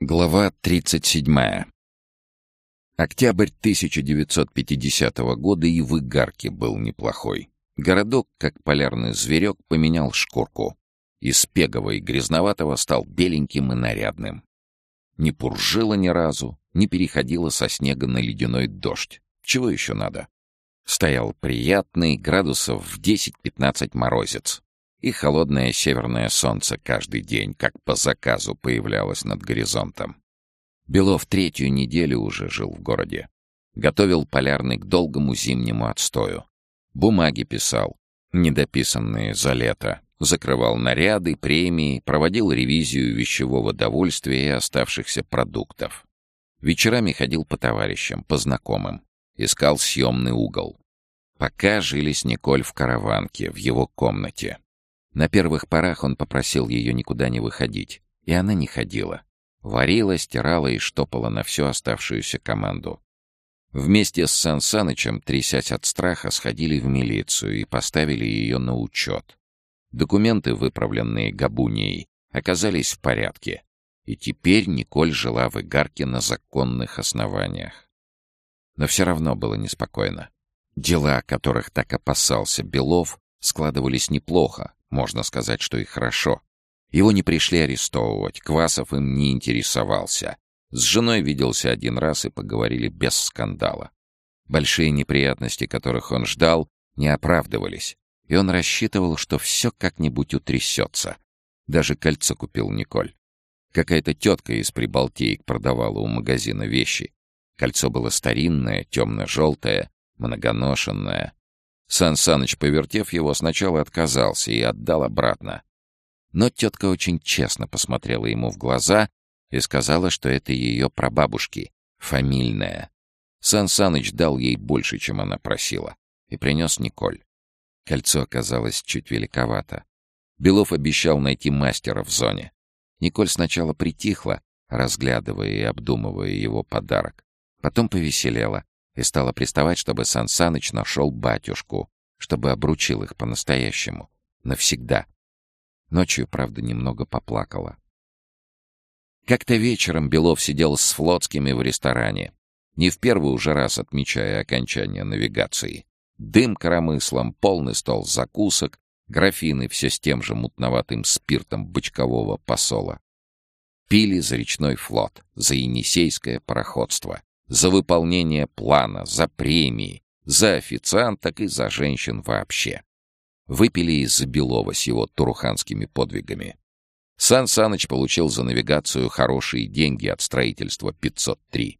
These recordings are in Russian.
Глава 37. Октябрь 1950 года и в Игарке был неплохой. Городок, как полярный зверек, поменял шкурку. Из пегового и грязноватого стал беленьким и нарядным. Не пуржило ни разу, не переходило со снега на ледяной дождь. Чего еще надо? Стоял приятный, градусов в 10-15 морозец и холодное северное солнце каждый день, как по заказу, появлялось над горизонтом. Белов третью неделю уже жил в городе. Готовил полярный к долгому зимнему отстою. Бумаги писал, недописанные за лето. Закрывал наряды, премии, проводил ревизию вещевого довольствия и оставшихся продуктов. Вечерами ходил по товарищам, по знакомым. Искал съемный угол. Пока жили с Николь в караванке, в его комнате. На первых порах он попросил ее никуда не выходить, и она не ходила. Варила, стирала и штопала на всю оставшуюся команду. Вместе с Сан Санычем, трясясь от страха, сходили в милицию и поставили ее на учет. Документы, выправленные Габунией, оказались в порядке, и теперь Николь жила в Игарке на законных основаниях. Но все равно было неспокойно. Дела, которых так опасался Белов, складывались неплохо, можно сказать, что и хорошо. Его не пришли арестовывать, Квасов им не интересовался. С женой виделся один раз и поговорили без скандала. Большие неприятности, которых он ждал, не оправдывались, и он рассчитывал, что все как-нибудь утрясется. Даже кольцо купил Николь. Какая-то тетка из Прибалтеек продавала у магазина вещи. Кольцо было старинное, темно-желтое, многоношенное, Сан Саныч, повертев его, сначала отказался и отдал обратно. Но тетка очень честно посмотрела ему в глаза и сказала, что это ее прабабушки, фамильная. Сан Саныч дал ей больше, чем она просила, и принес Николь. Кольцо оказалось чуть великовато. Белов обещал найти мастера в зоне. Николь сначала притихла, разглядывая и обдумывая его подарок. Потом повеселела и стала приставать, чтобы Сан Саныч нашел батюшку, чтобы обручил их по-настоящему, навсегда. Ночью, правда, немного поплакала. Как-то вечером Белов сидел с Флотскими в ресторане, не в первый уже раз отмечая окончание навигации. Дым коромыслом, полный стол закусок, графины все с тем же мутноватым спиртом бочкового посола. Пили за речной флот, за енисейское пароходство за выполнение плана, за премии, за официанток и за женщин вообще. Выпили из-за Белова с его туруханскими подвигами. Сан Саныч получил за навигацию хорошие деньги от строительства 503.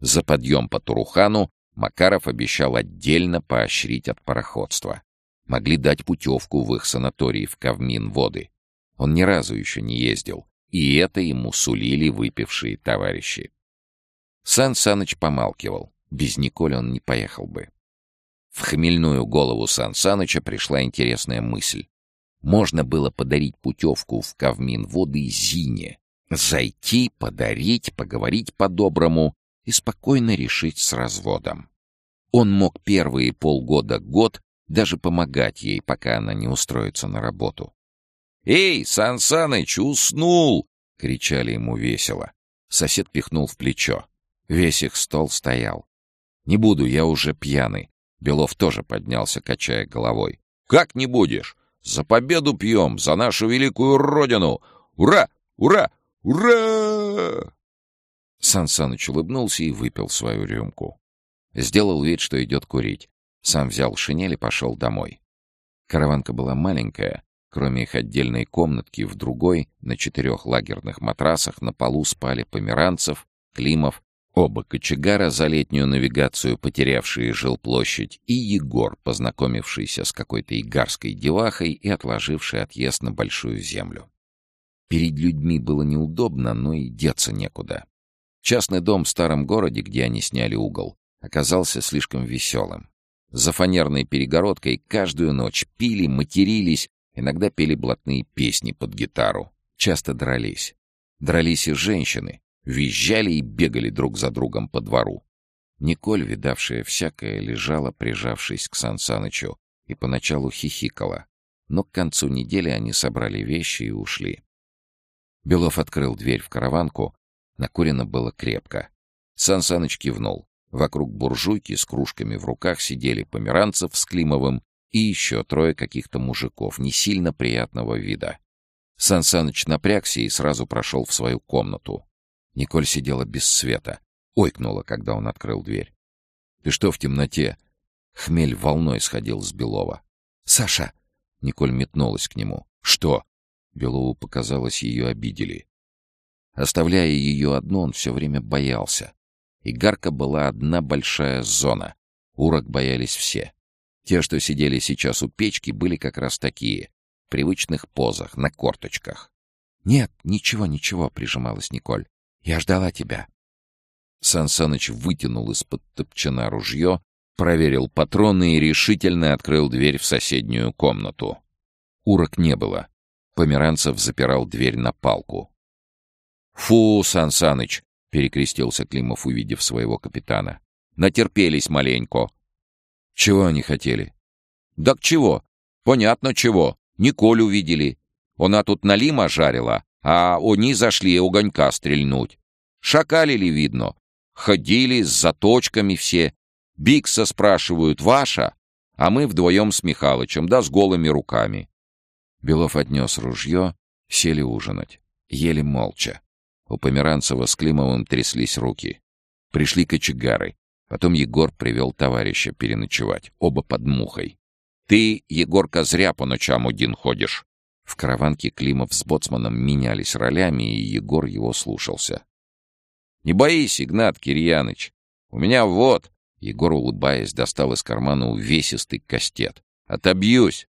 За подъем по Турухану Макаров обещал отдельно поощрить от пароходства. Могли дать путевку в их санатории в Кавмин-Воды. Он ни разу еще не ездил, и это ему сулили выпившие товарищи. Сан Саныч помалкивал. Без Николи он не поехал бы. В хмельную голову Сан Саныча пришла интересная мысль. Можно было подарить путевку в Кавмин воды Зине. Зайти, подарить, поговорить по-доброму и спокойно решить с разводом. Он мог первые полгода-год даже помогать ей, пока она не устроится на работу. «Эй, Сан Саныч, уснул!» — кричали ему весело. Сосед пихнул в плечо. Весь их стол стоял. «Не буду, я уже пьяный». Белов тоже поднялся, качая головой. «Как не будешь? За победу пьем, за нашу великую родину! Ура! Ура! Ура!» Сан Саныч улыбнулся и выпил свою рюмку. Сделал вид, что идет курить. Сам взял шинель и пошел домой. Караванка была маленькая. Кроме их отдельной комнатки, в другой, на четырех лагерных матрасах, на полу спали Померанцев, Климов Оба кочегара за летнюю навигацию, потерявшие жилплощадь, и Егор, познакомившийся с какой-то игарской девахой и отложивший отъезд на большую землю. Перед людьми было неудобно, но и деться некуда. Частный дом в старом городе, где они сняли угол, оказался слишком веселым. За фанерной перегородкой каждую ночь пили, матерились, иногда пели блатные песни под гитару. Часто дрались. Дрались и женщины, визжали и бегали друг за другом по двору. Николь, видавшая всякое, лежала, прижавшись к Сансанычу, и поначалу хихикала. Но к концу недели они собрали вещи и ушли. Белов открыл дверь в караванку, Накурено было крепко. Сан Саныч кивнул. Вокруг буржуйки с кружками в руках сидели Померанцев с Климовым и еще трое каких-то мужиков, не сильно приятного вида. Сан Саныч напрягся и сразу прошел в свою комнату. Николь сидела без света. Ойкнула, когда он открыл дверь. «Ты что в темноте?» Хмель волной сходил с Белова. «Саша!» Николь метнулась к нему. «Что?» Белову показалось, ее обидели. Оставляя ее одну, он все время боялся. Игарка была одна большая зона. Урок боялись все. Те, что сидели сейчас у печки, были как раз такие. В привычных позах, на корточках. «Нет, ничего, ничего», — прижималась Николь. «Я ждала тебя». Сан Саныч вытянул из-под топчана ружье, проверил патроны и решительно открыл дверь в соседнюю комнату. Урок не было. Померанцев запирал дверь на палку. «Фу, Сан Саныч!» — перекрестился Климов, увидев своего капитана. «Натерпелись маленько». «Чего они хотели?» «Да к чего? Понятно чего. Николь увидели. Она тут налима жарила, а они зашли огонька стрельнуть. Шакалили, видно. Ходили с заточками все. Бикса спрашивают, ваша? А мы вдвоем с Михалычем, да с голыми руками. Белов отнес ружье, сели ужинать. Ели молча. У Померанцева с Климовым тряслись руки. Пришли кочегары. Потом Егор привел товарища переночевать, оба под мухой. «Ты, Егорка, зря по ночам один ходишь». В караванке Климов с боцманом менялись ролями, и Егор его слушался. «Не боись, Игнат Кирьяныч. У меня вот...» Егор, улыбаясь, достал из кармана увесистый кастет. «Отобьюсь.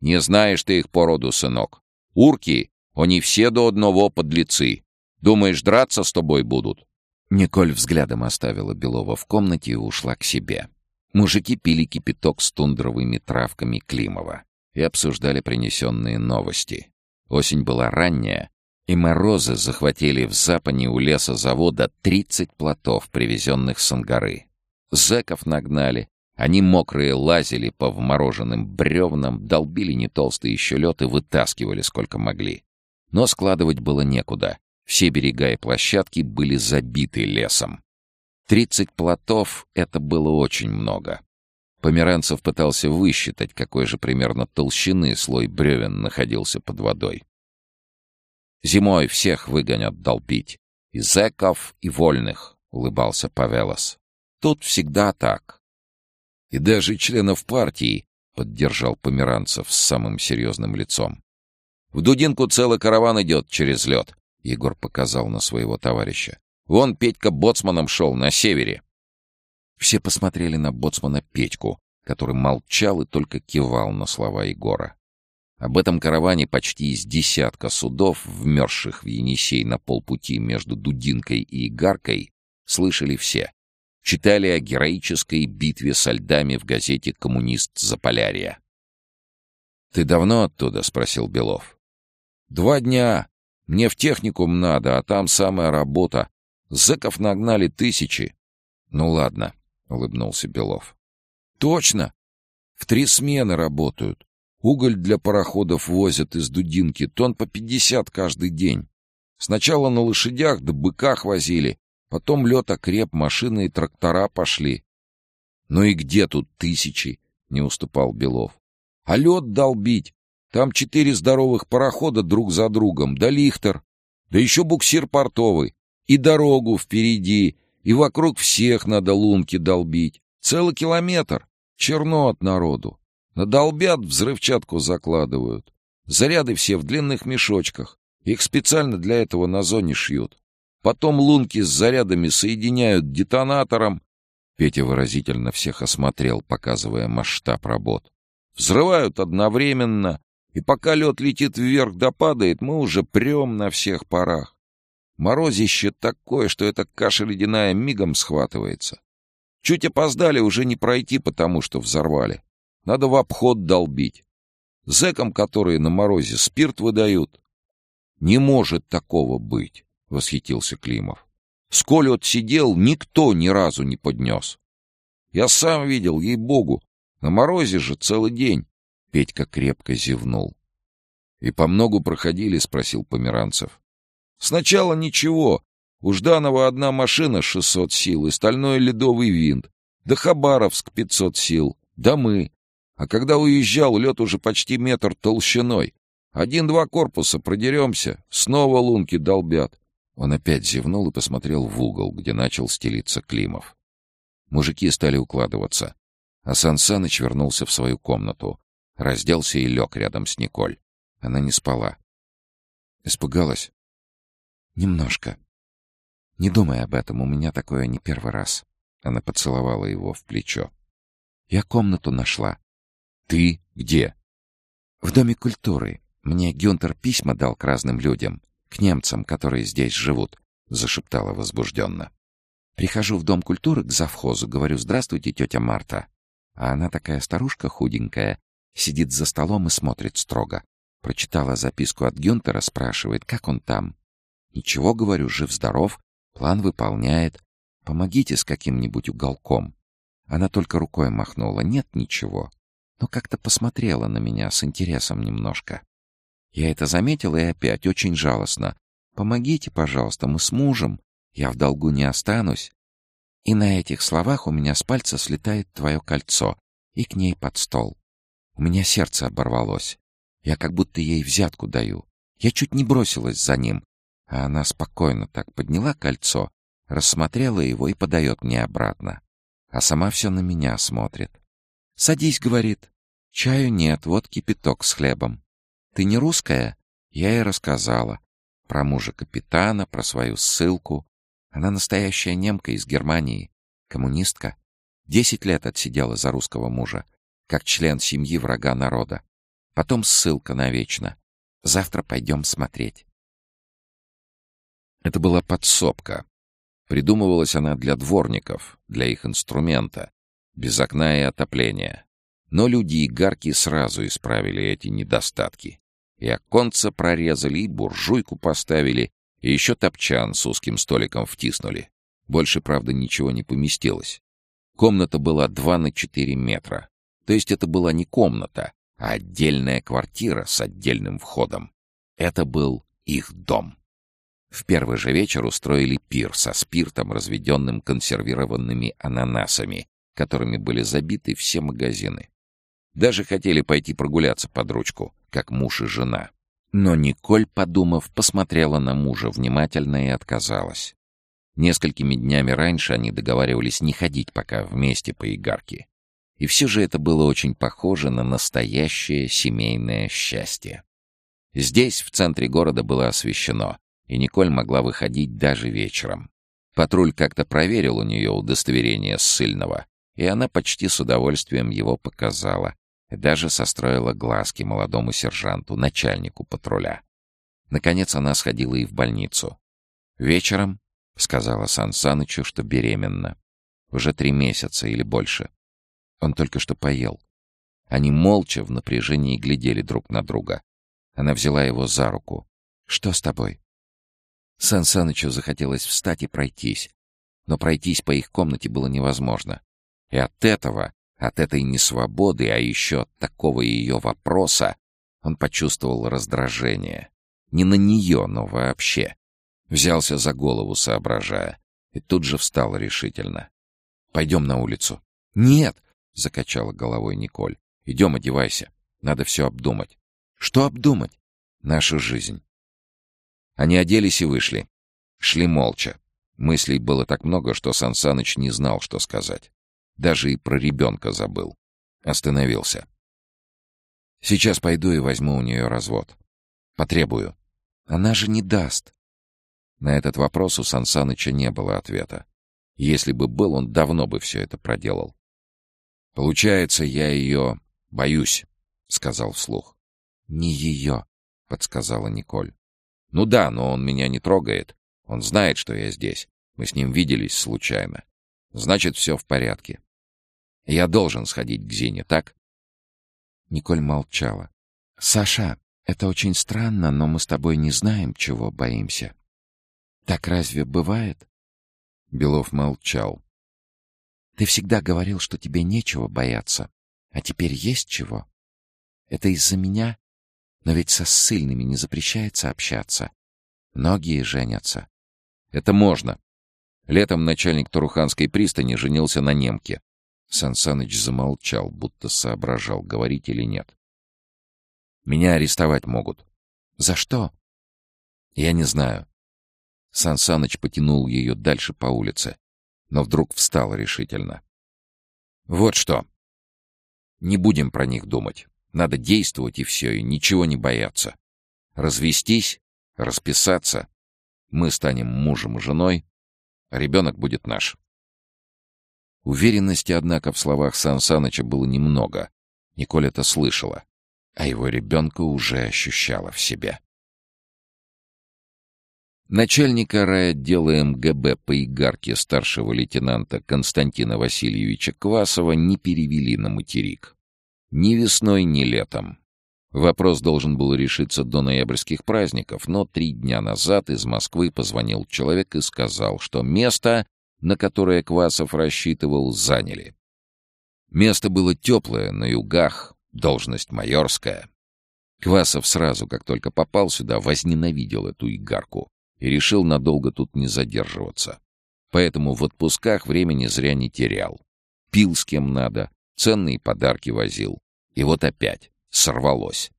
Не знаешь ты их породу, сынок. Урки, они все до одного подлецы. Думаешь, драться с тобой будут?» Николь взглядом оставила Белова в комнате и ушла к себе. Мужики пили кипяток с тундровыми травками Климова и обсуждали принесенные новости. Осень была ранняя, и морозы захватили в Запане у леса завода 30 плотов, привезенных с Ангары. Зэков нагнали, они мокрые лазили по вмороженным бревнам, долбили не толстый еще лед и вытаскивали сколько могли. Но складывать было некуда. Все берега и площадки были забиты лесом. Тридцать плотов — это было очень много. Померанцев пытался высчитать, какой же примерно толщины слой бревен находился под водой. Зимой всех выгонят долбить. И зэков, и вольных, — улыбался Павелос. Тут всегда так. И даже членов партии, — поддержал Померанцев с самым серьезным лицом. В Дудинку целый караван идет через лед, — Егор показал на своего товарища. Вон Петька боцманом шел на севере. Все посмотрели на боцмана Петьку, который молчал и только кивал на слова Егора. Об этом караване почти из десятка судов, вмерзших в Енисей на полпути между Дудинкой и Игаркой, слышали все. Читали о героической битве со льдами в газете «Коммунист Заполярья». «Ты давно оттуда?» — спросил Белов. «Два дня. Мне в техникум надо, а там самая работа. Зэков нагнали тысячи». «Ну ладно», — улыбнулся Белов. «Точно. В три смены работают. Уголь для пароходов возят из Дудинки, тон по пятьдесят каждый день. Сначала на лошадях да быках возили, потом лед окреп, машины и трактора пошли. Ну и где тут тысячи? Не уступал Белов. А лед долбить. Там четыре здоровых парохода друг за другом, да лихтер, да еще буксир портовый, и дорогу впереди, и вокруг всех надо лунки долбить. Целый километр. Черно от народу. Надолбят, взрывчатку закладывают. Заряды все в длинных мешочках. Их специально для этого на зоне шьют. Потом лунки с зарядами соединяют детонатором. Петя выразительно всех осмотрел, показывая масштаб работ. Взрывают одновременно, и пока лед летит вверх да падает, мы уже прем на всех парах. Морозище такое, что эта каша ледяная мигом схватывается. Чуть опоздали, уже не пройти, потому что взорвали. Надо в обход долбить. Зэкам, которые на морозе спирт выдают. Не может такого быть, — восхитился Климов. Сколь отсидел, никто ни разу не поднес. Я сам видел, ей-богу, на морозе же целый день. Петька крепко зевнул. — И по многу проходили? — спросил Померанцев. — Сначала ничего. У Жданова одна машина 600 сил и стальной ледовый винт. Да Хабаровск 500 сил. Да мы. А когда уезжал, лед уже почти метр толщиной. Один-два корпуса продеремся, снова лунки долбят. Он опять зевнул и посмотрел в угол, где начал стелиться Климов. Мужики стали укладываться. А Сан Саныч вернулся в свою комнату. Разделся и лег рядом с Николь. Она не спала. Испугалась? Немножко. Не думай об этом, у меня такое не первый раз. Она поцеловала его в плечо. Я комнату нашла. Ты где? В Доме культуры. Мне Гюнтер письма дал к разным людям, к немцам, которые здесь живут, зашептала возбужденно. Прихожу в Дом культуры к завхозу, говорю «Здравствуйте, тетя Марта». А она такая старушка худенькая, сидит за столом и смотрит строго. Прочитала записку от Гюнтера, спрашивает, как он там. Ничего, говорю, жив-здоров, план выполняет. Помогите с каким-нибудь уголком. Она только рукой махнула. Нет ничего. Но как-то посмотрела на меня с интересом немножко. Я это заметила и опять очень жалостно. «Помогите, пожалуйста, мы с мужем. Я в долгу не останусь». И на этих словах у меня с пальца слетает твое кольцо и к ней под стол. У меня сердце оборвалось. Я как будто ей взятку даю. Я чуть не бросилась за ним, а она спокойно так подняла кольцо, рассмотрела его и подает мне обратно. А сама все на меня смотрит. «Садись», — говорит. «Чаю нет, вот кипяток с хлебом». «Ты не русская?» Я ей рассказала. Про мужа капитана, про свою ссылку. Она настоящая немка из Германии, коммунистка. Десять лет отсидела за русского мужа, как член семьи врага народа. Потом ссылка навечно. Завтра пойдем смотреть. Это была подсобка. Придумывалась она для дворников, для их инструмента, без окна и отопления. Но люди и гарки сразу исправили эти недостатки. И оконца прорезали, и буржуйку поставили, и еще топчан с узким столиком втиснули. Больше, правда, ничего не поместилось. Комната была 2 на 4 метра. То есть это была не комната, а отдельная квартира с отдельным входом. Это был их дом. В первый же вечер устроили пир со спиртом, разведенным консервированными ананасами, которыми были забиты все магазины. Даже хотели пойти прогуляться под ручку, как муж и жена. Но Николь, подумав, посмотрела на мужа внимательно и отказалась. Несколькими днями раньше они договаривались не ходить пока вместе по игарке. И все же это было очень похоже на настоящее семейное счастье. Здесь, в центре города, было освещено, и Николь могла выходить даже вечером. Патруль как-то проверил у нее удостоверение ссыльного, и она почти с удовольствием его показала, даже состроила глазки молодому сержанту, начальнику патруля. Наконец она сходила и в больницу. «Вечером», — сказала Сан Санычу, что беременна. Уже три месяца или больше. Он только что поел. Они молча в напряжении глядели друг на друга. Она взяла его за руку. «Что с тобой?» Сан Санычу захотелось встать и пройтись. Но пройтись по их комнате было невозможно. И от этого, от этой несвободы, а еще от такого ее вопроса, он почувствовал раздражение. Не на нее, но вообще. Взялся за голову, соображая. И тут же встал решительно. «Пойдем на улицу». «Нет!» — закачала головой Николь. «Идем, одевайся. Надо все обдумать». «Что обдумать?» «Нашу жизнь. Они оделись и вышли. Шли молча. Мыслей было так много, что Сан Саныч не знал, что сказать. Даже и про ребенка забыл. Остановился. Сейчас пойду и возьму у нее развод. Потребую. Она же не даст. На этот вопрос у Сан Саныча не было ответа. Если бы был, он давно бы все это проделал. «Получается, я ее боюсь», — сказал вслух. «Не ее», — подсказала Николь. Ну да, но он меня не трогает. Он знает, что я здесь. Мы с ним виделись случайно. Значит, все в порядке. Я должен сходить к Зине, так? Николь молчала. «Саша, это очень странно, но мы с тобой не знаем, чего боимся. Так разве бывает?» Белов молчал. «Ты всегда говорил, что тебе нечего бояться. А теперь есть чего? Это из-за меня но ведь со ссыльными не запрещается общаться. Многие женятся. Это можно. Летом начальник Туруханской пристани женился на немке. Сансаныч замолчал, будто соображал, говорить или нет. «Меня арестовать могут». «За что?» «Я не знаю». Сансаныч потянул ее дальше по улице, но вдруг встал решительно. «Вот что. Не будем про них думать. Надо действовать и все, и ничего не бояться. Развестись, расписаться. Мы станем мужем и женой, ребенок будет наш. Уверенности, однако, в словах Сан Саныча было немного. Николь это слышала, а его ребенка уже ощущала в себе. Начальника райотдела МГБ по Игарке старшего лейтенанта Константина Васильевича Квасова не перевели на материк. Ни весной, ни летом. Вопрос должен был решиться до ноябрьских праздников, но три дня назад из Москвы позвонил человек и сказал, что место, на которое Квасов рассчитывал, заняли. Место было теплое, на югах, должность майорская. Квасов сразу, как только попал сюда, возненавидел эту игарку и решил надолго тут не задерживаться. Поэтому в отпусках времени зря не терял. Пил с кем надо, ценные подарки возил. И вот опять сорвалось.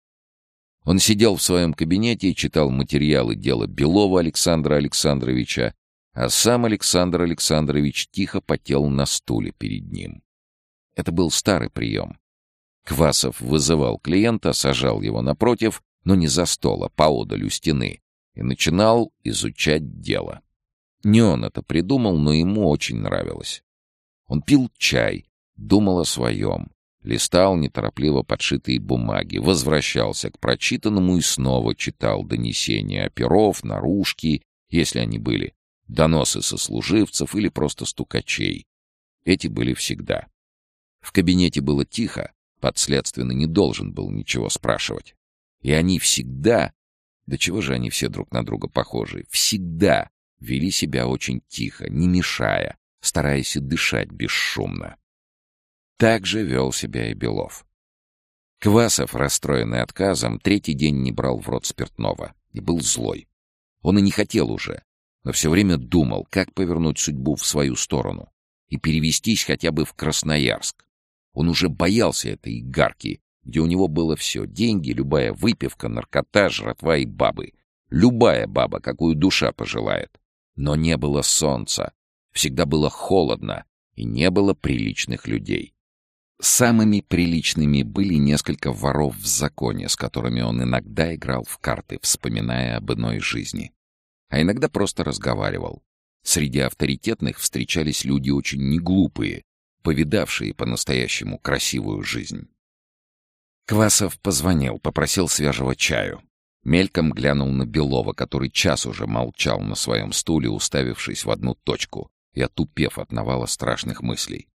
Он сидел в своем кабинете и читал материалы дела Белова Александра Александровича, а сам Александр Александрович тихо потел на стуле перед ним. Это был старый прием. Квасов вызывал клиента, сажал его напротив, но не за стол, а поодаль у стены, и начинал изучать дело. Не он это придумал, но ему очень нравилось. Он пил чай, думал о своем, листал неторопливо подшитые бумаги, возвращался к прочитанному и снова читал донесения оперов, наружки, если они были, доносы сослуживцев или просто стукачей. Эти были всегда. В кабинете было тихо, подследственный не должен был ничего спрашивать. И они всегда, да чего же они все друг на друга похожи, всегда вели себя очень тихо, не мешая, стараясь дышать бесшумно. Так же вел себя и Белов. Квасов, расстроенный отказом, третий день не брал в рот спиртного и был злой. Он и не хотел уже, но все время думал, как повернуть судьбу в свою сторону и перевестись хотя бы в Красноярск. Он уже боялся этой игарки, где у него было все — деньги, любая выпивка, наркота, жратва и бабы. Любая баба, какую душа пожелает. Но не было солнца, всегда было холодно и не было приличных людей. Самыми приличными были несколько воров в законе, с которыми он иногда играл в карты, вспоминая об иной жизни. А иногда просто разговаривал. Среди авторитетных встречались люди очень неглупые, повидавшие по-настоящему красивую жизнь. Квасов позвонил, попросил свежего чаю. Мельком глянул на Белова, который час уже молчал на своем стуле, уставившись в одну точку и отупев от навала страшных мыслей.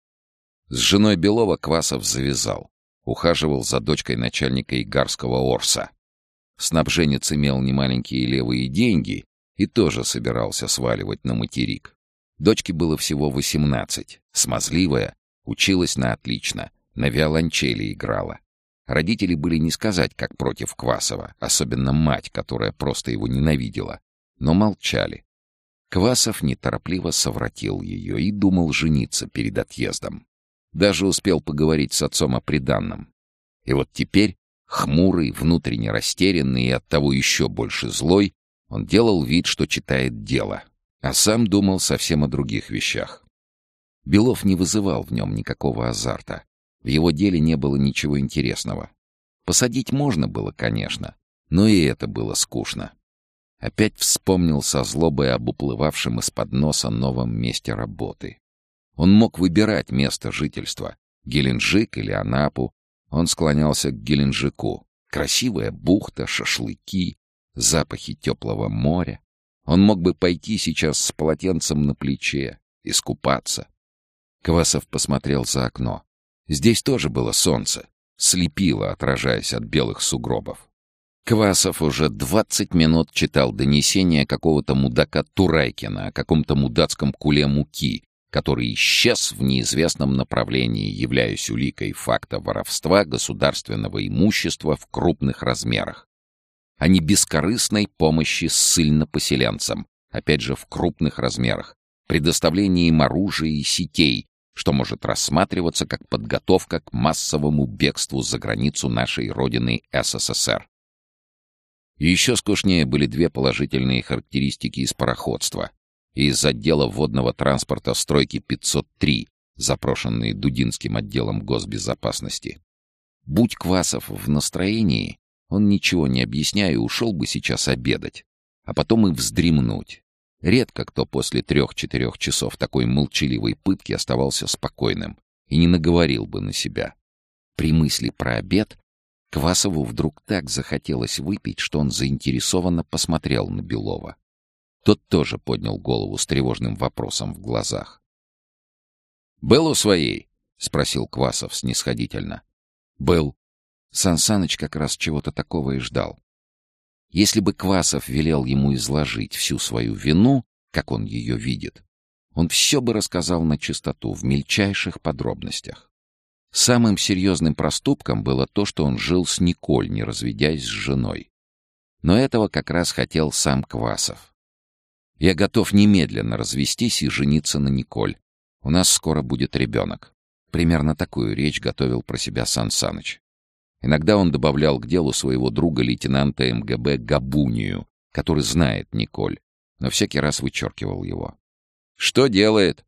С женой Белова Квасов завязал. Ухаживал за дочкой начальника Игарского Орса. Снабженец имел немаленькие левые деньги и тоже собирался сваливать на материк. Дочке было всего восемнадцать, смазливая, училась на отлично, на виолончели играла. Родители были не сказать, как против Квасова, особенно мать, которая просто его ненавидела, но молчали. Квасов неторопливо совратил ее и думал жениться перед отъездом. Даже успел поговорить с отцом о приданном. И вот теперь, хмурый, внутренне растерянный и оттого еще больше злой, он делал вид, что читает дело, а сам думал совсем о других вещах. Белов не вызывал в нем никакого азарта. В его деле не было ничего интересного. Посадить можно было, конечно, но и это было скучно. Опять вспомнил со злобой об уплывавшем из-под носа новом месте работы. Он мог выбирать место жительства — Геленджик или Анапу. Он склонялся к Геленджику. Красивая бухта, шашлыки, запахи теплого моря. Он мог бы пойти сейчас с полотенцем на плече, искупаться. Квасов посмотрел за окно. Здесь тоже было солнце, слепило, отражаясь от белых сугробов. Квасов уже двадцать минут читал донесение какого-то мудака Турайкина о каком-то мудацком куле муки, который исчез в неизвестном направлении, являясь уликой факта воровства государственного имущества в крупных размерах, а не бескорыстной помощи ссыльно-поселенцам, опять же в крупных размерах, предоставлении им оружия и сетей, что может рассматриваться как подготовка к массовому бегству за границу нашей родины СССР. И еще скучнее были две положительные характеристики из пароходства и из отдела водного транспорта стройки 503, запрошенные Дудинским отделом госбезопасности. Будь Квасов в настроении, он, ничего не объясняя, ушел бы сейчас обедать, а потом и вздремнуть. Редко кто после трех-четырех часов такой молчаливой пытки оставался спокойным и не наговорил бы на себя. При мысли про обед Квасову вдруг так захотелось выпить, что он заинтересованно посмотрел на Белова. Тот тоже поднял голову с тревожным вопросом в глазах. «Был у своей?» — спросил Квасов снисходительно. «Был». Сансаныч как раз чего-то такого и ждал. Если бы Квасов велел ему изложить всю свою вину, как он ее видит, он все бы рассказал на чистоту, в мельчайших подробностях. Самым серьезным проступком было то, что он жил с Николь, не разведясь с женой. Но этого как раз хотел сам Квасов. «Я готов немедленно развестись и жениться на Николь. У нас скоро будет ребенок». Примерно такую речь готовил про себя Сан Саныч. Иногда он добавлял к делу своего друга лейтенанта МГБ Габунию, который знает Николь, но всякий раз вычеркивал его. «Что делает?»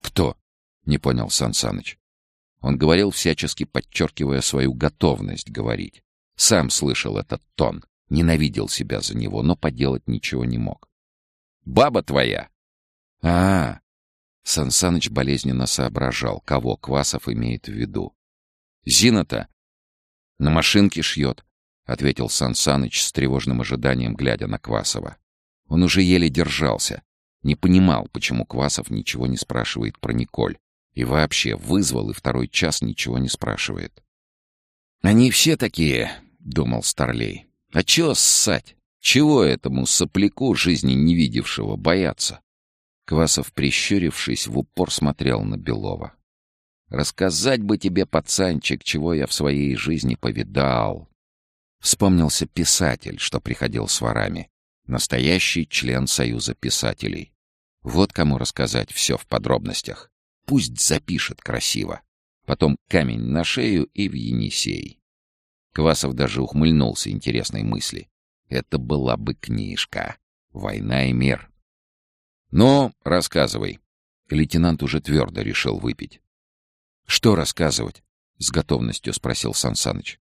«Кто?» — не понял Сан Саныч. Он говорил, всячески подчеркивая свою готовность говорить. Сам слышал этот тон, ненавидел себя за него, но поделать ничего не мог. «Баба твоя!» «А-а-а!» Сан Саныч болезненно соображал, кого Квасов имеет в виду. «Зина-то «На машинке шьет», — ответил Сан Саныч с тревожным ожиданием, глядя на Квасова. Он уже еле держался, не понимал, почему Квасов ничего не спрашивает про Николь. И вообще вызвал и второй час ничего не спрашивает. «Они все такие», — думал Старлей. «А чего ссать? Чего этому сопляку, жизни не видевшего, бояться?» Квасов, прищурившись, в упор смотрел на Белова. Рассказать бы тебе, пацанчик, чего я в своей жизни повидал. Вспомнился писатель, что приходил с ворами. Настоящий член Союза писателей. Вот кому рассказать все в подробностях. Пусть запишет красиво. Потом камень на шею и в Енисей. Квасов даже ухмыльнулся интересной мысли. Это была бы книжка. «Война и мир». «Ну, рассказывай». Лейтенант уже твердо решил выпить. «Что рассказывать?» — с готовностью спросил Сансаныч.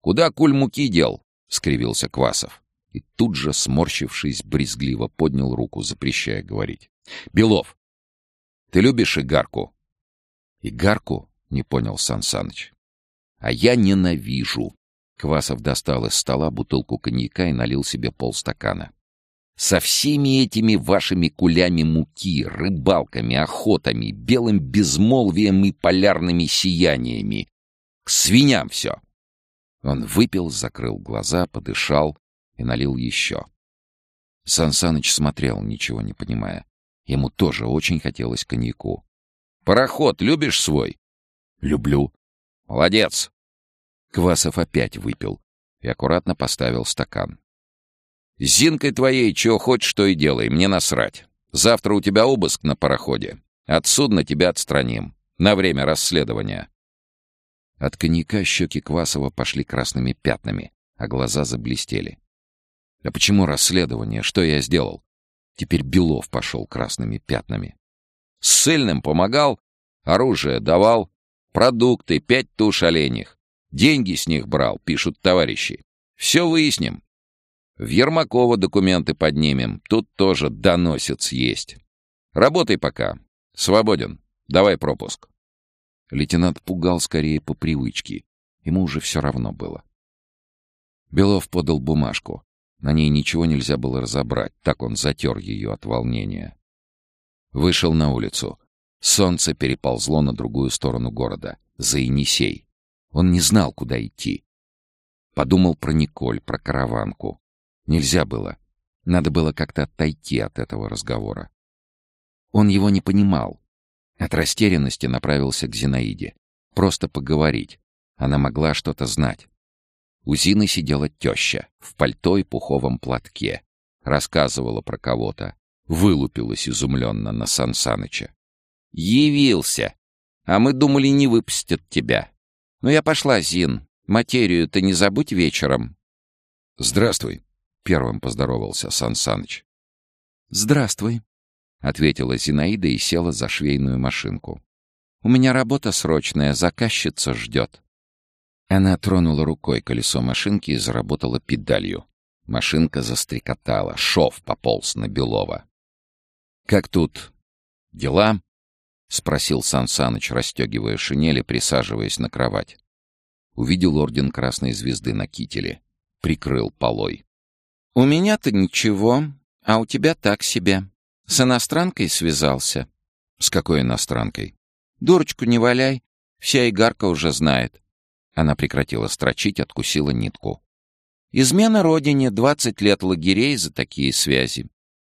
«Куда куль муки дел?» — скривился Квасов. И тут же, сморщившись, брезгливо поднял руку, запрещая говорить. «Белов, ты любишь игарку?» «Игарку?» — не понял Сансаныч. «А я ненавижу!» Квасов достал из стола бутылку коньяка и налил себе полстакана. Со всеми этими вашими кулями муки, рыбалками, охотами, белым безмолвием и полярными сияниями. К свиням все. Он выпил, закрыл глаза, подышал и налил еще. Сансаныч смотрел, ничего не понимая. Ему тоже очень хотелось коньяку. «Пароход любишь свой?» «Люблю». «Молодец!» Квасов опять выпил и аккуратно поставил стакан. С Зинкой твоей чего хочешь, что и делай, мне насрать. Завтра у тебя обыск на пароходе. От судна тебя отстраним. На время расследования». От коньяка щеки Квасова пошли красными пятнами, а глаза заблестели. «А почему расследование? Что я сделал?» Теперь Белов пошел красными пятнами. «С сыльным помогал, оружие давал, продукты, пять туш оленях. Деньги с них брал, пишут товарищи. Все выясним. В Ермакова документы поднимем. Тут тоже доносец есть. Работай пока. Свободен. Давай пропуск. Лейтенант пугал скорее по привычке. Ему уже все равно было. Белов подал бумажку. На ней ничего нельзя было разобрать, так он затер ее от волнения. Вышел на улицу. Солнце переползло на другую сторону города, за Енисей. Он не знал, куда идти. Подумал про Николь, про караванку. Нельзя было. Надо было как-то отойти от этого разговора. Он его не понимал. От растерянности направился к Зинаиде. Просто поговорить. Она могла что-то знать. У Зины сидела теща в пальто и пуховом платке. рассказывала про кого-то, вылупилась изумленно на Сансаныча. «Явился! А мы думали, не выпустят тебя. Ну я пошла, Зин. Материю ты не забудь вечером». «Здравствуй», — первым поздоровался Сансаныч. «Здравствуй», — ответила Зинаида и села за швейную машинку. «У меня работа срочная, заказчица ждет». Она тронула рукой колесо машинки и заработала педалью. Машинка застрекотала, шов пополз на Белова. «Как тут? Дела?» — спросил Сан Саныч, расстегивая шинели, присаживаясь на кровать. Увидел орден Красной Звезды на кителе. Прикрыл полой. «У меня-то ничего, а у тебя так себе. С иностранкой связался». «С какой иностранкой?» «Дурочку не валяй, вся игарка уже знает». Она прекратила строчить, откусила нитку. «Измена родине, двадцать лет лагерей за такие связи.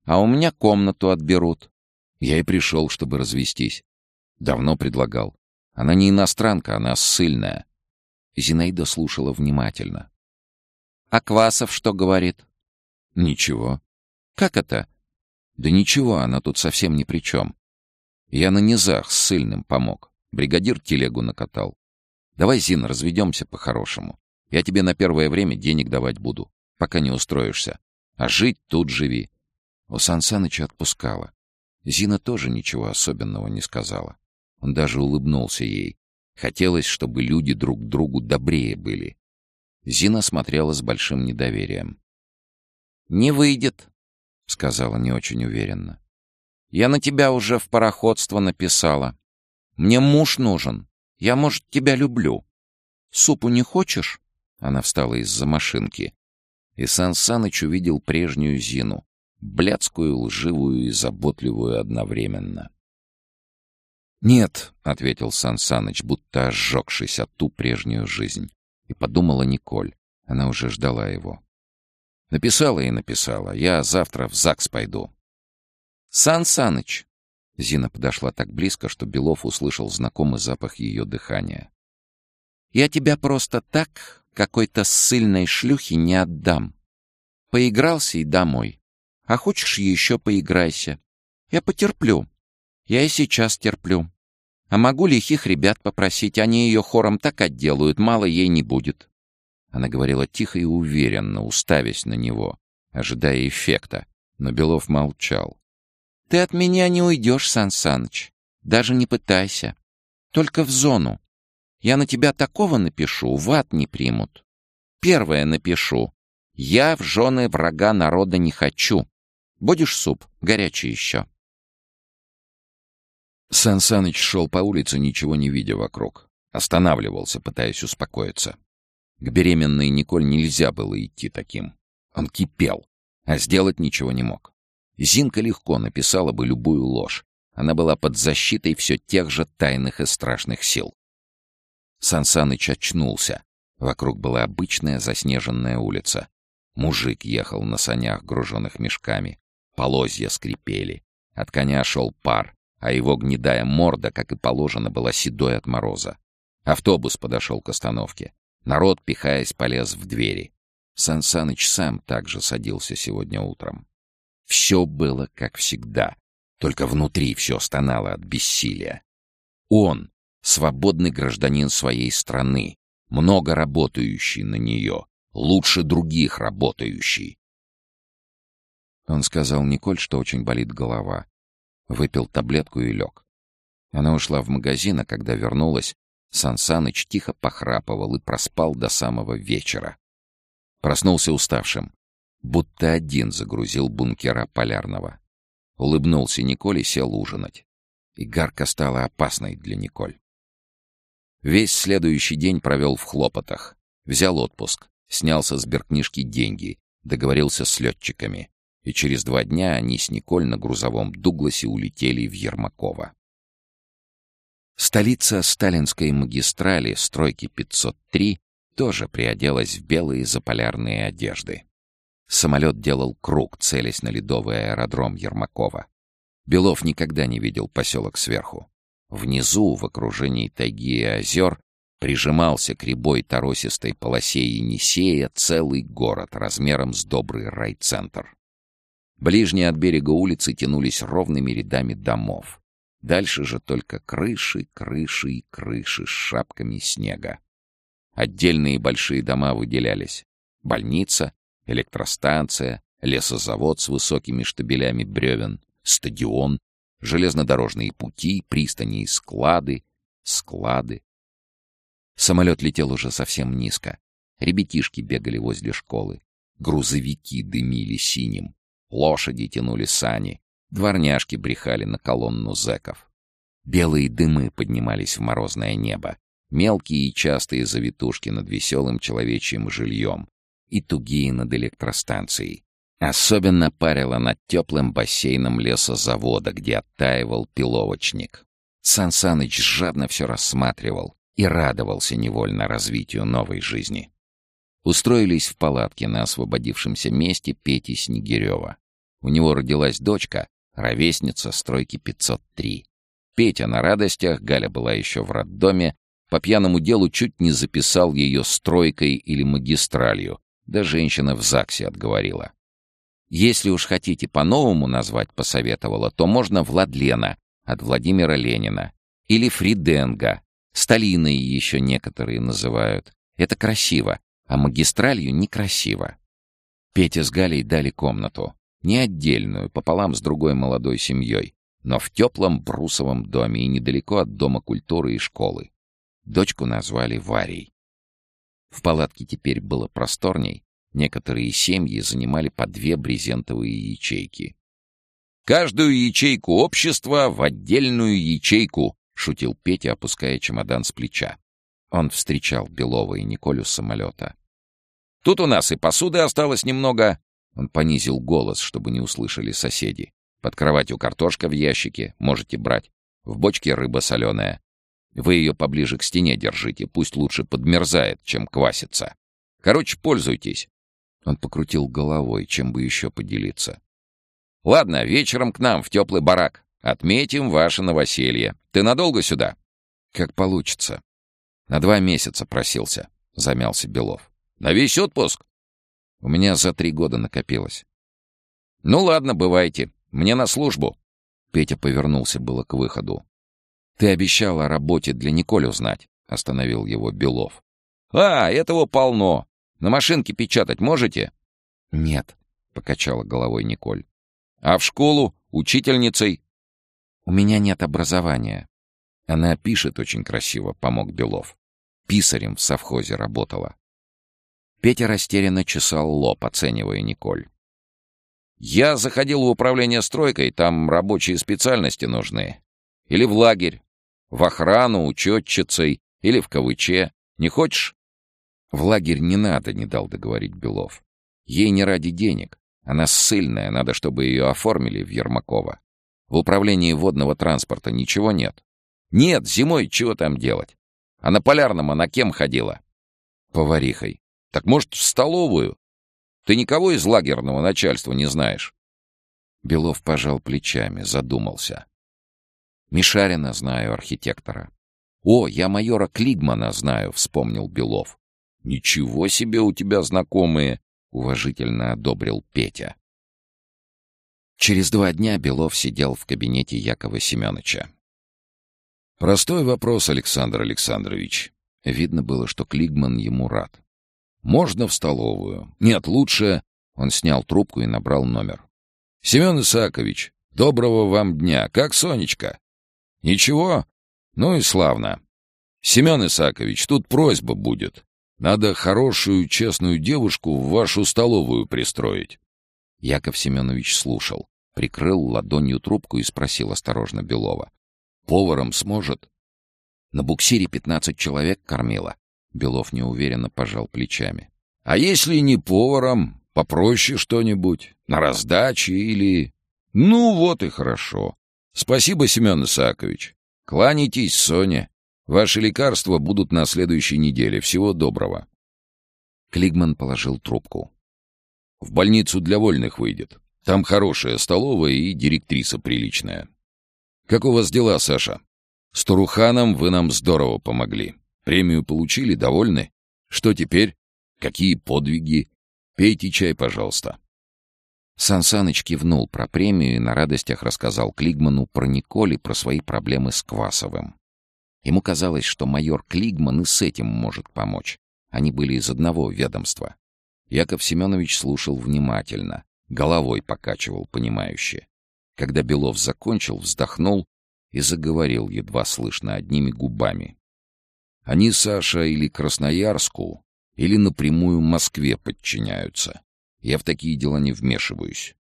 А у меня комнату отберут». Я и пришел, чтобы развестись. Давно предлагал. Она не иностранка, она ссыльная. Зинаида слушала внимательно. «А Квасов что говорит?» «Ничего». «Как это?» «Да ничего, она тут совсем ни при чем. Я на низах с сыльным помог. Бригадир телегу накатал. Давай, Зин, разведемся по-хорошему. Я тебе на первое время денег давать буду, пока не устроишься. А жить тут живи. У Сан Саныча отпускала. Зина тоже ничего особенного не сказала. Он даже улыбнулся ей. Хотелось, чтобы люди друг другу добрее были. Зина смотрела с большим недоверием. «Не выйдет», — сказала не очень уверенно. «Я на тебя уже в пароходство написала. Мне муж нужен. Я, может, тебя люблю. Супу не хочешь?» Она встала из-за машинки. И Сан Саныч увидел прежнюю Зину, блядскую, лживую и заботливую одновременно. «Нет», — ответил Сан Саныч, будто ожегшись от ту прежнюю жизнь. И подумала Николь. Она уже ждала его. Написала и написала. Я завтра в ЗАГС пойду. «Сан Саныч!» Зина подошла так близко, что Белов услышал знакомый запах ее дыхания. «Я тебя просто так какой-то ссыльной шлюхи не отдам. Поигрался и домой. А хочешь, еще поиграйся. Я потерплю. Я и сейчас терплю. А могу лихих ребят попросить, они ее хором так отделают, мало ей не будет. Она говорила тихо и уверенно, уставясь на него, ожидая эффекта, но Белов молчал. «Ты от меня не уйдешь, Сан Саныч. Даже не пытайся. Только в зону. Я на тебя такого напишу, в ад не примут. Первое напишу. Я в жены врага народа не хочу. Будешь суп? Горячий еще. Сан Саныч шел по улице, ничего не видя вокруг. Останавливался, пытаясь успокоиться. К беременной Николь нельзя было идти таким. Он кипел, а сделать ничего не мог. Зинка легко написала бы любую ложь. Она была под защитой все тех же тайных и страшных сил. Сансаныч очнулся. Вокруг была обычная заснеженная улица. Мужик ехал на санях, груженных мешками. Полозья скрипели. От коня шел пар, а его гнедая морда, как и положено, была седой от мороза. Автобус подошел к остановке. Народ, пихаясь, полез в двери. Сан Саныч сам также садился сегодня утром. Все было как всегда, только внутри все стонало от бессилия. Он, свободный гражданин своей страны, много работающий на нее, лучше других работающий. Он сказал Николь, что очень болит голова. Выпил таблетку и лег. Она ушла в магазин, а когда вернулась, Сансаныч тихо похрапывал и проспал до самого вечера. Проснулся уставшим, будто один загрузил бункера полярного. Улыбнулся Николь и сел ужинать. И гарка стала опасной для Николь. Весь следующий день провел в хлопотах. Взял отпуск, снял со сберкнижки деньги, договорился с летчиками. И через два дня они с Николь на грузовом Дугласе улетели в Ермакова. Столица сталинской магистрали, стройки 503, тоже приоделась в белые заполярные одежды. Самолет делал круг, целясь на ледовый аэродром Ермакова. Белов никогда не видел поселок сверху. Внизу, в окружении тайги и озер, прижимался к рябой торосистой полосе Енисея целый город размером с добрый райцентр. Ближние от берега улицы тянулись ровными рядами домов. Дальше же только крыши, крыши и крыши с шапками снега. Отдельные большие дома выделялись. Больница, электростанция, лесозавод с высокими штабелями бревен, стадион, железнодорожные пути, пристани и склады, склады. Самолет летел уже совсем низко. Ребятишки бегали возле школы. Грузовики дымили синим. Лошади тянули сани. Дворняжки брехали на колонну зэков. Белые дымы поднимались в морозное небо. Мелкие и частые завитушки над веселым человечьим жильем. И тугие над электростанцией. Особенно парило над теплым бассейном лесозавода, где оттаивал пиловочник. Сан Саныч жадно все рассматривал и радовался невольно развитию новой жизни. Устроились в палатке на освободившемся месте Пети Снегирева. У него родилась дочка, ровесница стройки 503. Петя на радостях, Галя была еще в роддоме, по пьяному делу чуть не записал ее стройкой или магистралью, да женщина в ЗАГСе отговорила. Если уж хотите по-новому назвать, посоветовала, то можно Владлена от Владимира Ленина или Фриденга. Сталиной еще некоторые называют. Это красиво, а магистралью некрасиво. Петя с Галей дали комнату. Не отдельную, пополам с другой молодой семьей, но в теплом брусовом доме и недалеко от Дома культуры и школы. Дочку назвали Варей. В палатке теперь было просторней, Некоторые семьи занимали по две брезентовые ячейки. «Каждую ячейку общества в отдельную ячейку», — шутил Петя, опуская чемодан с плеча. Он встречал Белова и Николю с самолета. «Тут у нас и посуды осталось немного». Он понизил голос, чтобы не услышали соседи. «Под кроватью картошка в ящике, можете брать. В бочке рыба соленая. Вы ее поближе к стене держите, пусть лучше подмерзает, чем квасится. Короче, пользуйтесь. Он покрутил головой, чем бы еще поделиться. «Ладно, вечером к нам, в теплый барак. Отметим ваше новоселье. Ты надолго сюда?» «Как получится». «На два месяца просился», — замялся Белов. «На весь отпуск?» «У меня за три года накопилось». «Ну ладно, бывайте. Мне на службу». Петя повернулся было к выходу. «Ты обещал о работе для Николь узнать», — остановил его Белов. «А, этого полно. На машинке печатать можете?» «Нет», — покачала головой Николь. «А в школу? Учительницей?» «У меня нет образования». «Она пишет очень красиво», — помог Белов. Писарем в совхозе работала. Петя растерянно чесал лоб, оценивая Николь. «Я заходил в управление стройкой, там рабочие специальности нужны. Или в лагерь, в охрану, учетчицей, или в КВЧ. Не хочешь?» В лагерь не надо, не дал договорить Белов. Ей не ради денег. Она ссыльная, надо, чтобы ее оформили в Ермакова. В управлении водного транспорта ничего нет. Нет, зимой чего там делать? А на полярном она кем ходила? Поварихой. Так может, в столовую? Ты никого из лагерного начальства не знаешь? Белов пожал плечами, задумался. Мишарина знаю, архитектора. О, я майора Клигмана знаю, вспомнил Белов. «Ничего себе у тебя знакомые!» — уважительно одобрил Петя. Через два дня Белов сидел в кабинете Якова Семеновича. «Простой вопрос, Александр Александрович». Видно было, что Клигман ему рад. «Можно в столовую? Нет, лучше...» Он снял трубку и набрал номер. «Семен Исаакович, доброго вам дня. Как Сонечка?» «Ничего? Ну и славно. Семен Исаакович, тут просьба будет. Надо хорошую, честную девушку в вашу столовую пристроить». Яков Семенович слушал, прикрыл ладонью трубку и спросил осторожно Белова. «Поваром сможет?» «На буксире пятнадцать человек кормила». Белов неуверенно пожал плечами. «А если не поваром, попроще что-нибудь? На раздаче или...» «Ну вот и хорошо. Спасибо, Семен Исаакович. Кланяйтесь, Соня. Ваши лекарства будут на следующей неделе. Всего доброго». Клигман положил трубку. «В больницу для вольных выйдет. Там хорошая столовая и директриса приличная. Как у вас дела, Саша? С Туруханом вы нам здорово помогли. Премию получили, довольны? Что теперь? Какие подвиги? Пейте чай, пожалуйста». Сансаныч кивнул про премию и на радостях рассказал Клигману про Николь и про свои проблемы с Квасовым. Ему казалось, что майор Клигман и с этим может помочь. Они были из одного ведомства. Яков Семенович слушал внимательно, головой покачивал понимающе. Когда Белов закончил, вздохнул и заговорил едва слышно одними губами. Они, Саша, или Красноярску, или напрямую Москве подчиняются. Я в такие дела не вмешиваюсь.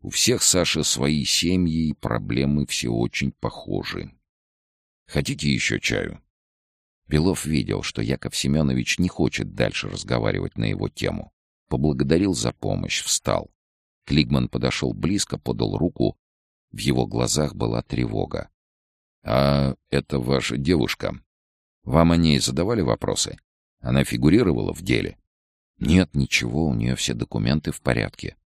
У всех, Саша, свои семьи и проблемы все очень похожи. Хотите еще чаю?» Белов видел, что Яков Семенович не хочет дальше разговаривать на его тему. Поблагодарил за помощь, встал. Клигман подошел близко, подал руку. В его глазах была тревога. «А это ваша девушка. Вам о ней задавали вопросы? Она фигурировала в деле?» «Нет, ничего, у нее все документы в порядке».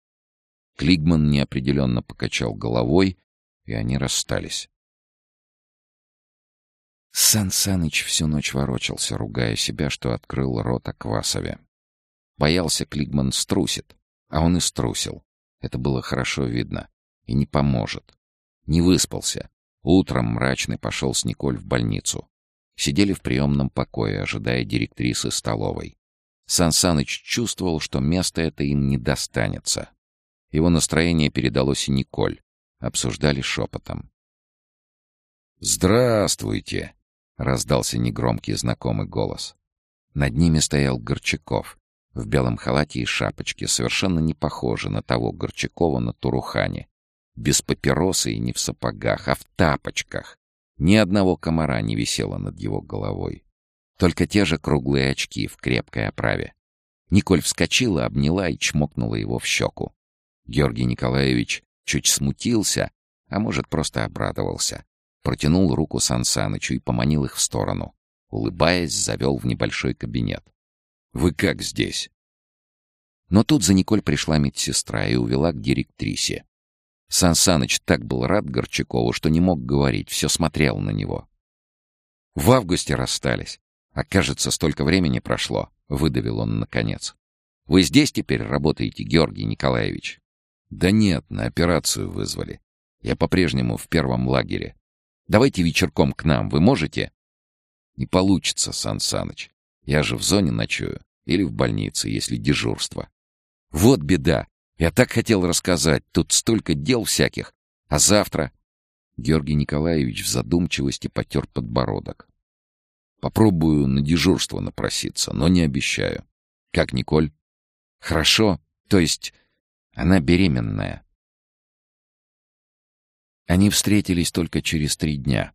Клигман неопределенно покачал головой, и они расстались. Сан Саныч всю ночь ворочался, ругая себя, что открыл рот о Квасове. Боялся, Клигман струсит, а он и струсил. Это было хорошо видно. И не поможет. Не выспался. Утром мрачный пошел с Николь в больницу. Сидели в приемном покое, ожидая директрисы столовой. Сан Саныч чувствовал, что место это им не достанется. Его настроение передалось и Николь. Обсуждали шепотом. «Здравствуйте!» — раздался негромкий знакомый голос. Над ними стоял Горчаков в белом халате и шапочке, совершенно не похожий на того Горчакова на Турухане. Без папиросы и не в сапогах, а в тапочках. Ни одного комара не висело над его головой. Только те же круглые очки в крепкой оправе. Николь вскочила, обняла и чмокнула его в щеку. Георгий Николаевич чуть смутился, а может, просто обрадовался. Протянул руку Сансанычу и поманил их в сторону. Улыбаясь, завел в небольшой кабинет. «Вы как здесь?» Но тут за Николь пришла медсестра и увела к директрисе. Сан Саныч так был рад Горчакову, что не мог говорить, все смотрел на него. «В августе расстались. А кажется, столько времени прошло», — выдавил он наконец. «Вы здесь теперь работаете, Георгий Николаевич?» «Да нет, на операцию вызвали. Я по-прежнему в первом лагере. Давайте вечерком к нам, вы можете?» «Не получится, Сан. Я же в зоне ночую. Или в больнице, если дежурство». «Вот беда. Я так хотел рассказать. Тут столько дел всяких. А завтра...» Георгий Николаевич в задумчивости потер подбородок. «Попробую на дежурство напроситься, но не обещаю. Как, Николь?» «Хорошо. То есть она беременная. Они встретились только через три дня.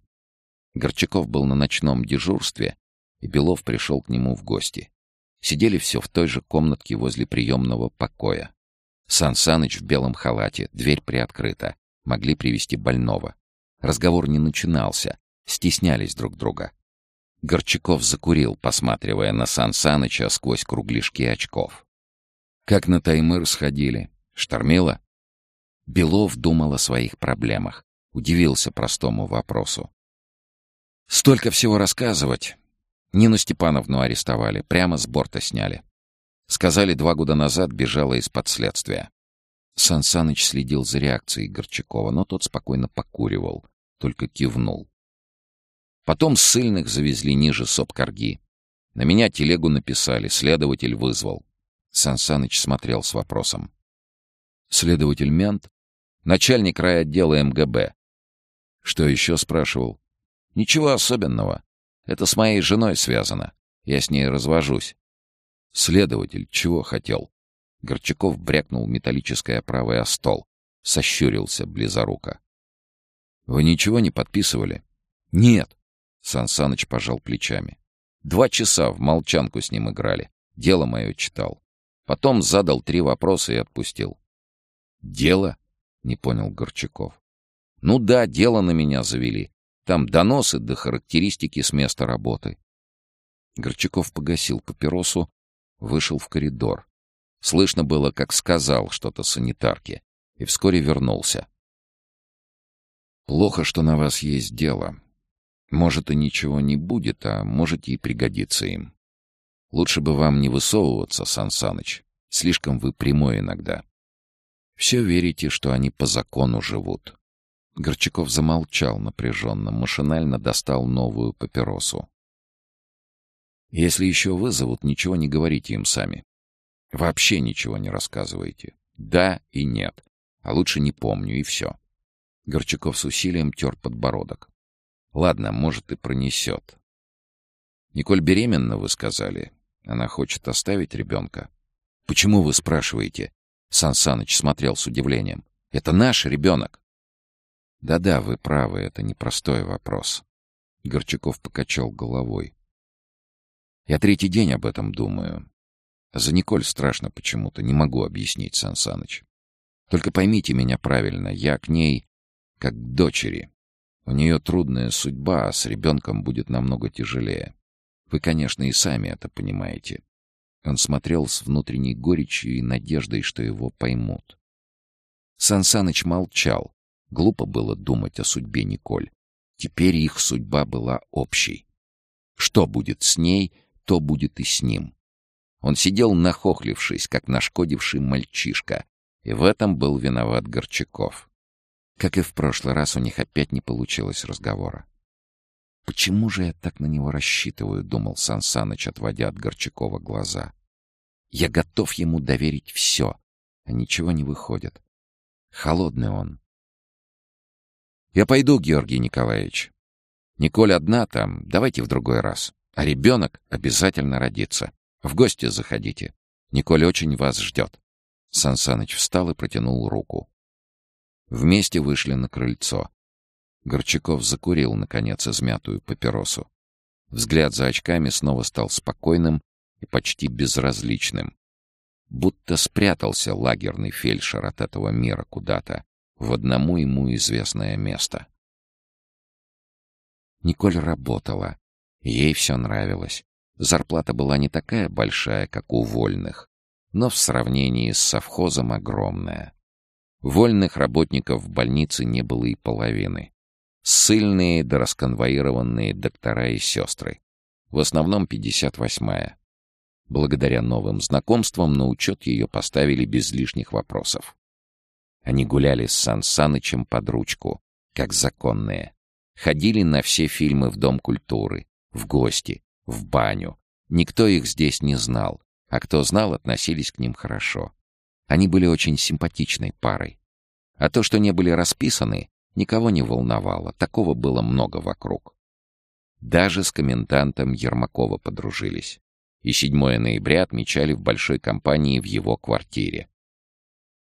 Горчаков был на ночном дежурстве, и Белов пришел к нему в гости. Сидели все в той же комнатке возле приемного покоя. Сан в белом халате, дверь приоткрыта. Могли привести больного. Разговор не начинался, стеснялись друг друга. Горчаков закурил, посматривая на Сан сквозь кругляшки очков. «Как на Таймыр сходили? Штормило?» Белов думал о своих проблемах. Удивился простому вопросу. «Столько всего рассказывать. Нину Степановну арестовали, прямо с борта сняли. Сказали, два года назад бежала из-под следствия». Сан следил за реакцией Горчакова, но тот спокойно покуривал, только кивнул. Потом ссыльных завезли ниже Сопкарги. На меня телегу написали, следователь вызвал. Сан смотрел с вопросом. Следователь Мент Начальник райотдела МГБ. Что еще спрашивал? Ничего особенного. Это с моей женой связано. Я с ней развожусь. Следователь чего хотел? Горчаков брякнул металлическое правое о стол. Сощурился близоруко. Вы ничего не подписывали? Нет. Сансаныч пожал плечами. Два часа в молчанку с ним играли. Дело мое читал. Потом задал три вопроса и отпустил. Дело? — не понял Горчаков. «Ну да, дело на меня завели. Там доносы до характеристики с места работы». Горчаков погасил папиросу, вышел в коридор. Слышно было, как сказал что-то санитарке, и вскоре вернулся. «Плохо, что на вас есть дело. Может, и ничего не будет, а можете и пригодиться им. Лучше бы вам не высовываться, Сан Саныч. Слишком вы прямой иногда. Все верите, что они по закону живут. Горчаков замолчал напряженно, машинально достал новую папиросу. Если еще вызовут, ничего не говорите им сами. Вообще ничего не рассказывайте. Да и нет. А лучше не помню, и все. Горчаков с усилием тер подбородок. Ладно, может, и пронесет. Николь беременна, вы сказали. Она хочет оставить ребенка. Почему вы спрашиваете? Сан Саныч смотрел с удивлением. Это наш ребенок. Да-да, вы правы, это непростой вопрос. Горчаков покачал головой. Я третий день об этом думаю. За Николь страшно почему-то, не могу объяснить, Сан. Только поймите меня правильно, я к ней как к дочери. У нее трудная судьба, а с ребенком будет намного тяжелее. Вы, конечно, и сами это понимаете. Он смотрел с внутренней горечью и надеждой, что его поймут. Сан молчал. Глупо было думать о судьбе Николь. Теперь их судьба была общей. Что будет с ней, то будет и с ним. Он сидел нахохлившись, как нашкодивший мальчишка, и в этом был виноват Горчаков. Как и в прошлый раз, у них опять не получилось разговора. «Почему же я так на него рассчитываю?» — думал Сан Саныч, отводя от Горчакова глаза. «Я готов ему доверить все, а ничего не выходит. Холодный он». «Я пойду, Георгий Николаевич. Николь одна там, давайте в другой раз. А ребенок обязательно родится. В гости заходите. Николь очень вас ждет». Сан Саныч встал и протянул руку. Вместе вышли на крыльцо. Горчаков закурил, наконец, измятую папиросу. Взгляд за очками снова стал спокойным и почти безразличным. Будто спрятался лагерный фельдшер от этого мира куда-то, в одному ему известное место. Николь работала. Ей все нравилось. Зарплата была не такая большая, как у вольных, но в сравнении с совхозом огромная. Вольных работников в больнице не было и половины. Ссыльные да расконвоированные доктора и сестры. В основном 58-я. Благодаря новым знакомствам на учет ее поставили без лишних вопросов. Они гуляли с Сан Санычем под ручку, как законные. Ходили на все фильмы в Дом культуры, в гости, в баню. Никто их здесь не знал, а кто знал, относились к ним хорошо. Они были очень симпатичной парой. А то, что не были расписаны, никого не волновало, такого было много вокруг. Даже с комендантом Ермакова подружились. И 7 ноября отмечали в большой компании в его квартире.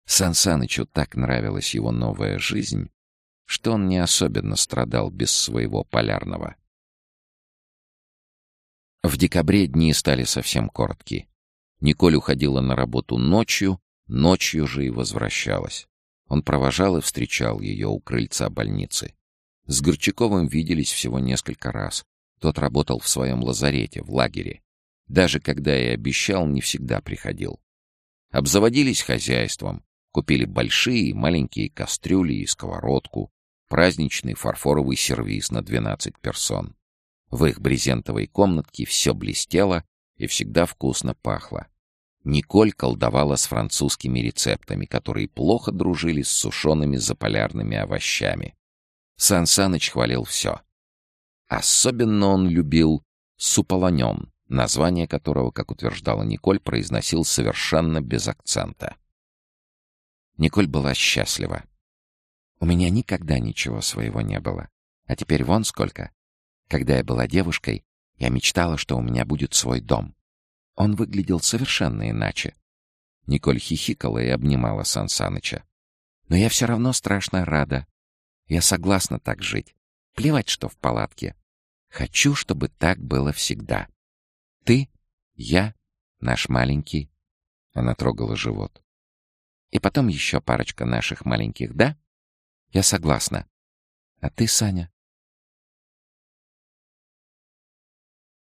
Сан Санычу так нравилась его новая жизнь, что он не особенно страдал без своего полярного. В декабре дни стали совсем короткие. Николь уходила на работу ночью, ночью же и возвращалась. Он провожал и встречал ее у крыльца больницы. С Горчаковым виделись всего несколько раз. Тот работал в своем лазарете, в лагере. Даже когда и обещал, не всегда приходил. Обзаводились хозяйством, купили большие и маленькие кастрюли и сковородку, праздничный фарфоровый сервиз на 12 персон. В их брезентовой комнатке все блестело и всегда вкусно пахло. Николь колдовала с французскими рецептами, которые плохо дружили с сушеными заполярными овощами. Сан Саныч хвалил все. Особенно он любил суполонен, название которого, как утверждала Николь, произносил совершенно без акцента. Николь была счастлива. «У меня никогда ничего своего не было. А теперь вон сколько. Когда я была девушкой, я мечтала, что у меня будет свой дом. Он выглядел совершенно иначе. Николь хихикала и обнимала Сан Саныча. Но я все равно страшно рада. Я согласна так жить. Плевать, что в палатке. Хочу, чтобы так было всегда. Ты, я, наш маленький. Она трогала живот. И потом еще парочка наших маленьких, да? Я согласна. А ты, Саня?